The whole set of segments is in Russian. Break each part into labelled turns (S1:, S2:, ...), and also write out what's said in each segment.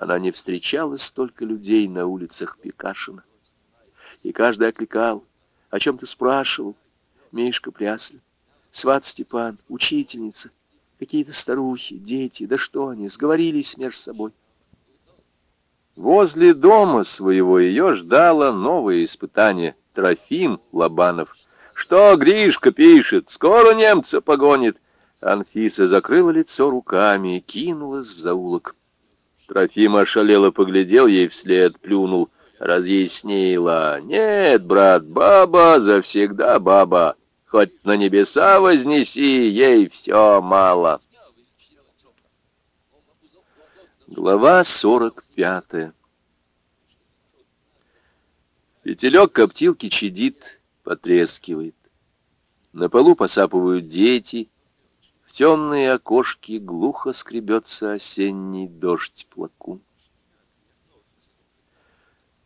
S1: она не встречала столько людей на улицах Пикашина. И каждый окликал, о чем-то спрашивал. Мишка Пряслин, сват Степан, учительница, какие-то старухи, дети, да что они, сговорились между собой. Возле дома своего ее ждало новое испытание. Трофим Лобанов. «Что Гришка пишет? Скоро немца погонит!» Анфиса закрыла лицо руками и кинулась в заулок. Трофим ошалело поглядел ей вслед, плюнул, разъяснила. «Нет, брат, баба завсегда баба. Хоть на небеса вознеси, ей все мало». Глава сорок пятая. Петелек коптилки чадит, потрескивает. На полу посапывают дети. В темные окошки глухо скребется осенний дождь плаку.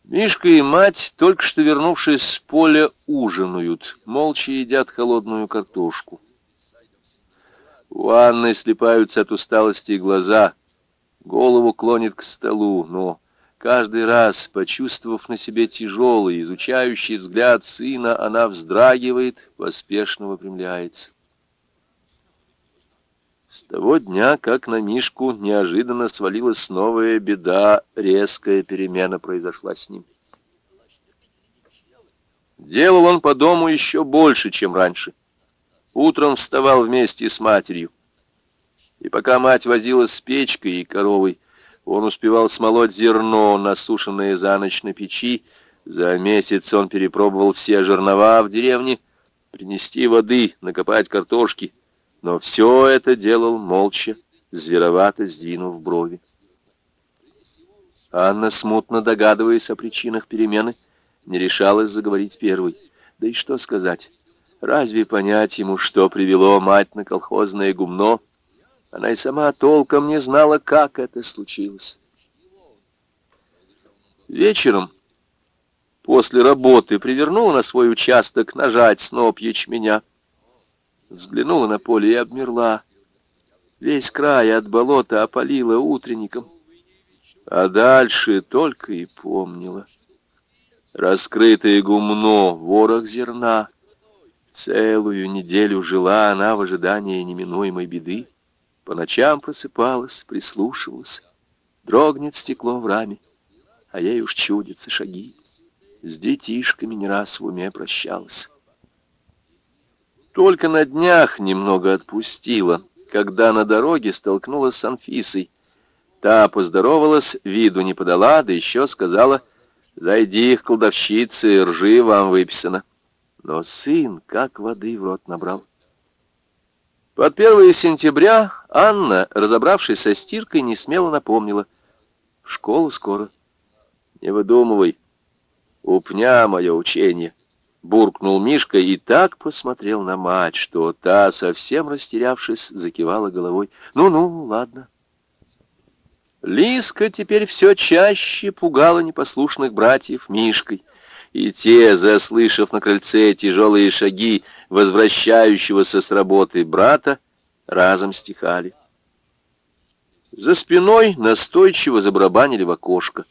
S1: Мишка и мать, только что вернувшись с поля, ужинают, молча едят холодную картошку. У Анны слепаются от усталости глаза — голову клонит к столу, но каждый раз, почувствовав на себе тяжелый, изучающий взгляд сына, она вздрагивает, поспешно выпрямляется. С того дня, как на Мишку неожиданно свалилась новая беда, резкая перемена произошла с ним. Делал он по дому еще больше, чем раньше. Утром вставал вместе с матерью. И пока мать возилась с печкой и коровой, он успевал смолоть зерно, насушенное за ночь на печи. За месяц он перепробовал все жернова в деревне, принести воды, накопать картошки. Но все это делал молча, зверовато сдвинув брови. Анна, смутно догадываясь о причинах перемены, не решалась заговорить первой. Да и что сказать? Разве понять ему, что привело мать на колхозное гумно, она и сама толком не знала, как это случилось. Вечером после работы привернула на свой участок нажать сноп ячменя. Взглянула на поле и обмерла. Весь край от болота опалила утренником. А дальше только и помнила. Раскрытое гумно, ворох зерна. Целую неделю жила она в ожидании неминуемой беды. По ночам просыпалась, прислушивалась. Дрогнет стекло в раме, а ей уж чудятся шаги. С детишками не раз в уме прощалась. Только на днях немного отпустила, когда на дороге столкнулась с Анфисой. Та поздоровалась, виду не подала, да еще сказала, «Зайди к кладовщице, ржи вам выписано». Но сын как воды в рот набрал. Под 1 сентября Анна, разобравшись со стиркой, не смело напомнила. В школу скоро. Не выдумывай. Упня мое учение. Буркнул Мишка и так посмотрел на мать, что та, совсем растерявшись, закивала головой. Ну-ну, ладно. Лиска теперь все чаще пугала непослушных братьев Мишкой. И те, заслышав на крыльце тяжелые шаги, возвращающегося с работы брата, разом стихали. За спиной настойчиво забарабанили в окошко.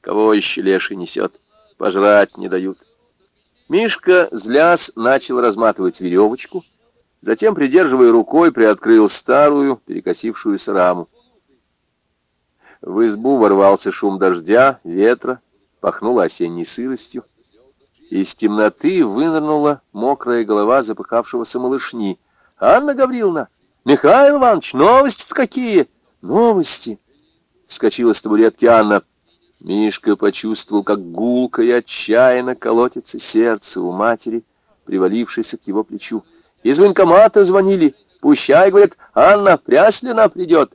S1: Кого еще леший несет? Пожрать не дают. Мишка, зляс, начал разматывать веревочку, затем, придерживая рукой, приоткрыл старую, перекосившуюся раму. В избу ворвался шум дождя, ветра, пахнуло осенней сыростью. Из темноты вынырнула мокрая голова запыхавшегося малышни. «Анна Гавриловна! Михаил Иванович, новости-то какие!» «Новости!» — вскочила с табуретки Анна. Мишка почувствовал, как гулко и отчаянно колотится сердце у матери, привалившейся к его плечу. «Из военкомата звонили. Пущай, — говорят, — Анна Пряслина придет».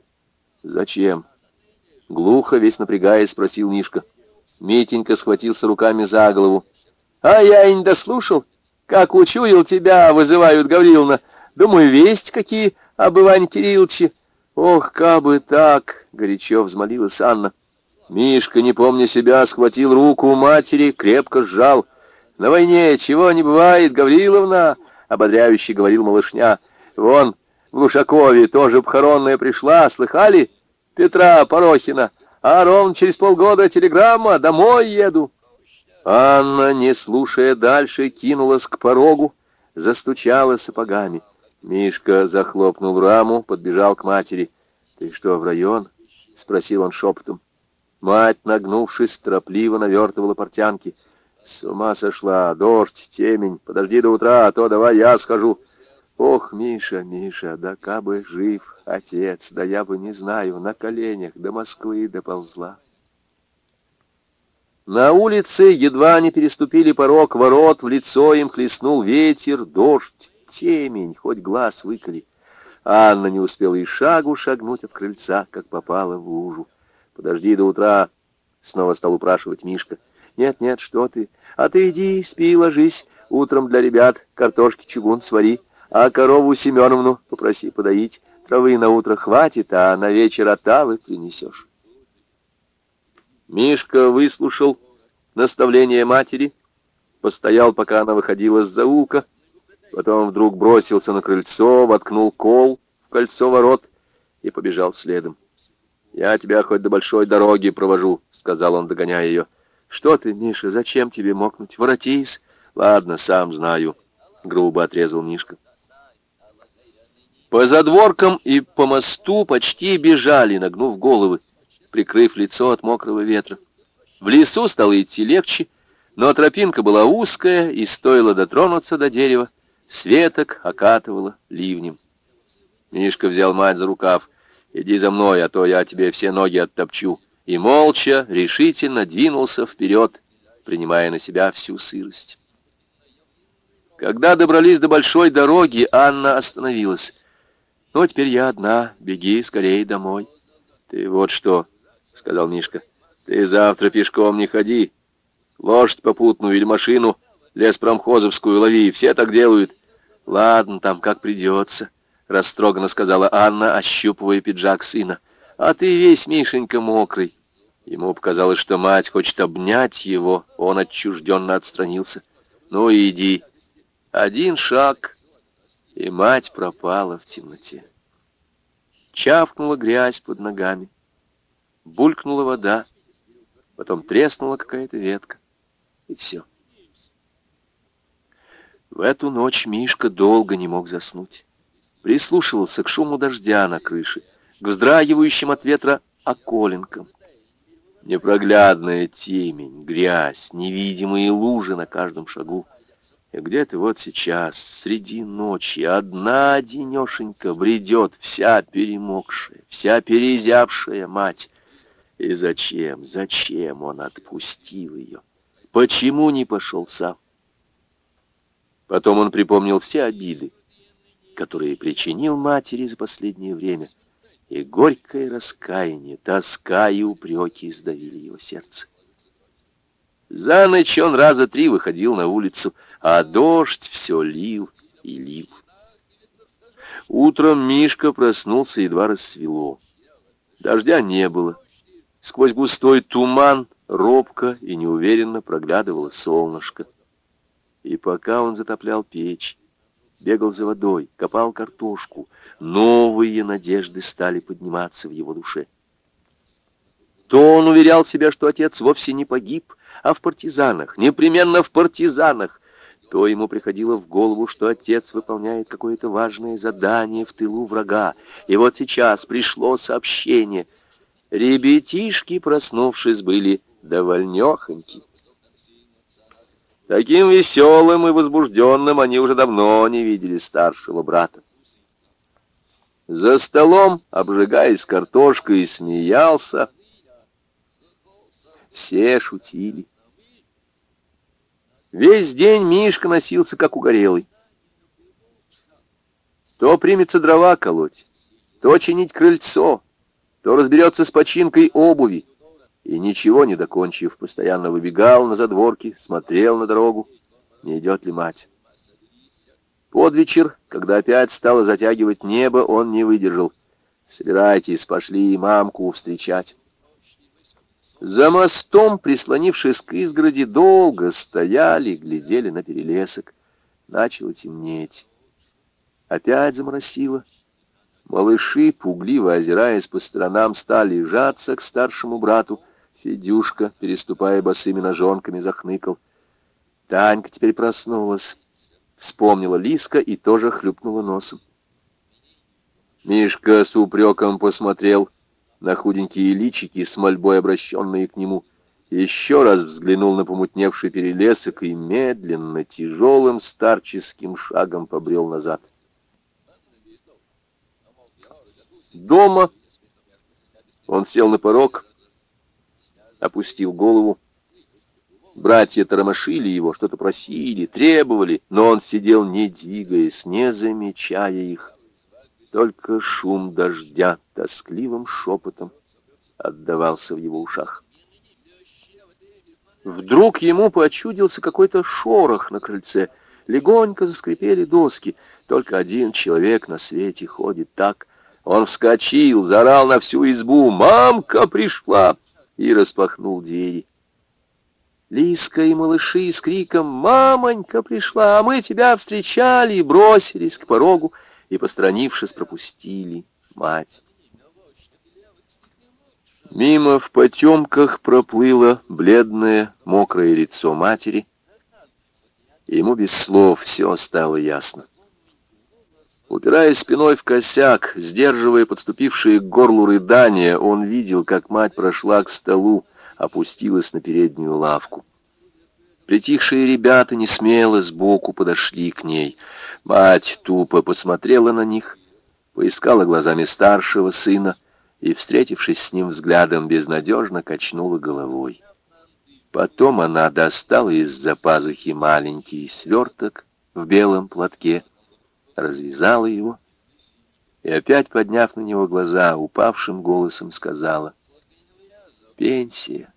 S1: «Зачем?» Глухо, весь напрягаясь, спросил Мишка. Митенька схватился руками за голову. А я и не дослушал. Как учуял тебя, вызывают Гавриловна. Думаю, весть какие об Иване Кирилловиче. Ох, кабы так, горячо взмолилась Анна. Мишка, не помня себя, схватил руку матери, крепко сжал. На войне чего не бывает, Гавриловна, ободряюще говорил малышня. Вон, в Лушакове тоже похоронная пришла, слыхали? Петра Порохина. а ровно через полгода телеграмма, домой еду. Анна, не слушая дальше, кинулась к порогу, застучала сапогами. Мишка захлопнул раму, подбежал к матери. «Ты что, в район?» — спросил он шепотом. Мать, нагнувшись, торопливо навертывала портянки. «С ума сошла! Дождь, темень! Подожди до утра, а то давай я схожу!» «Ох, Миша, Миша, да кабы жив отец, да я бы, не знаю, на коленях до Москвы доползла!» На улице едва не переступили порог ворот, в лицо им хлестнул ветер, дождь, темень, хоть глаз выколи. Анна не успела и шагу шагнуть от крыльца, как попала в лужу. «Подожди до утра», — снова стал упрашивать Мишка. «Нет, нет, что ты? А ты иди, спи, ложись. Утром для ребят картошки чугун свари, а корову Семеновну попроси подоить. Травы на утро хватит, а на вечер отавы принесешь». Мишка выслушал наставление матери, постоял, пока она выходила с заука, потом вдруг бросился на крыльцо, воткнул кол в кольцо ворот и побежал следом. «Я тебя хоть до большой дороги провожу», — сказал он, догоняя ее. «Что ты, Миша, зачем тебе мокнуть? Воротись!» «Ладно, сам знаю», — грубо отрезал Мишка. По задворкам и по мосту почти бежали, нагнув головы прикрыв лицо от мокрого ветра. В лесу стало идти легче, но тропинка была узкая, и стоило дотронуться до дерева, светок окатывало ливнем. Мишка взял мать за рукав. «Иди за мной, а то я тебе все ноги оттопчу». И молча, решительно двинулся вперед, принимая на себя всю сырость. Когда добрались до большой дороги, Анна остановилась. «Ну, теперь я одна. Беги скорее домой». «Ты вот что», — сказал Мишка. «Ты завтра пешком не ходи. Лошадь попутную или машину леспромхозовскую лови. Все так делают». «Ладно, там как придется», — растроганно сказала Анна, ощупывая пиджак сына. «А ты весь, Мишенька, мокрый». Ему показалось, что мать хочет обнять его. Он отчужденно отстранился. «Ну, иди». Один шаг, и мать пропала в темноте. Чавкнула грязь под ногами булькнула вода, потом треснула какая-то ветка, и все. В эту ночь Мишка долго не мог заснуть. Прислушивался к шуму дождя на крыше, к вздрагивающим от ветра околинкам. Непроглядная темень, грязь, невидимые лужи на каждом шагу. И где-то вот сейчас, среди ночи, одна денешенька бредет, вся перемокшая, вся перезябшая мать, и зачем, зачем он отпустил ее? Почему не пошел сам? Потом он припомнил все обиды, которые причинил матери за последнее время, и горькое раскаяние, тоска и упреки сдавили его сердце. За ночь он раза три выходил на улицу, а дождь все лил и лил. Утром Мишка проснулся, едва рассвело. Дождя не было. Сквозь густой туман робко и неуверенно проглядывало солнышко. И пока он затоплял печь, бегал за водой, копал картошку, новые надежды стали подниматься в его душе. То он уверял себя, что отец вовсе не погиб, а в партизанах, непременно в партизанах, то ему приходило в голову, что отец выполняет какое-то важное задание в тылу врага. И вот сейчас пришло сообщение — Ребятишки, проснувшись, были довольнёхоньки. Таким веселым и возбужденным они уже давно не видели старшего брата. За столом, обжигаясь картошкой, смеялся. Все шутили. Весь день Мишка носился, как угорелый. То примется дрова колоть, то чинить крыльцо, то разберется с починкой обуви, и, ничего не докончив, постоянно выбегал на задворки, смотрел на дорогу, не идет ли мать. Под вечер, когда опять стало затягивать небо, он не выдержал. «Собирайтесь, пошли мамку встречать». За мостом, прислонившись к изгороди, долго стояли, глядели на перелесок. Начало темнеть. Опять заморосило. Малыши, пугливо озираясь по сторонам, стали жаться к старшему брату. Федюшка, переступая босыми ножонками, захныкал. Танька теперь проснулась. Вспомнила Лиска и тоже хлюпнула носом. Мишка с упреком посмотрел на худенькие личики с мольбой, обращенные к нему, еще раз взглянул на помутневший перелесок и медленно, тяжелым старческим шагом побрел назад. Дома он сел на порог, опустил голову. Братья тормошили его, что-то просили, требовали, но он сидел, не двигаясь, не замечая их. Только шум дождя тоскливым шепотом отдавался в его ушах. Вдруг ему почудился какой-то шорох на крыльце. Легонько заскрипели доски. Только один человек на свете ходит так. Он вскочил, заорал на всю избу «Мамка пришла!» И распахнул двери. Лиска и малыши с криком «Мамонька пришла, а мы тебя встречали!» бросились к порогу и, посторонившись, пропустили мать. Мимо в потемках проплыло бледное, мокрое лицо матери. И ему без слов все стало ясно. Упираясь спиной в косяк, сдерживая подступившие к горлу рыдания, он видел, как мать прошла к столу, опустилась на переднюю лавку. Притихшие ребята не смело сбоку подошли к ней. Мать тупо посмотрела на них, поискала глазами старшего сына и, встретившись с ним взглядом, безнадежно качнула головой. Потом она достала из-за пазухи маленький сверток в белом платке, развязала его и, опять подняв на него глаза, упавшим голосом сказала «Пенсия».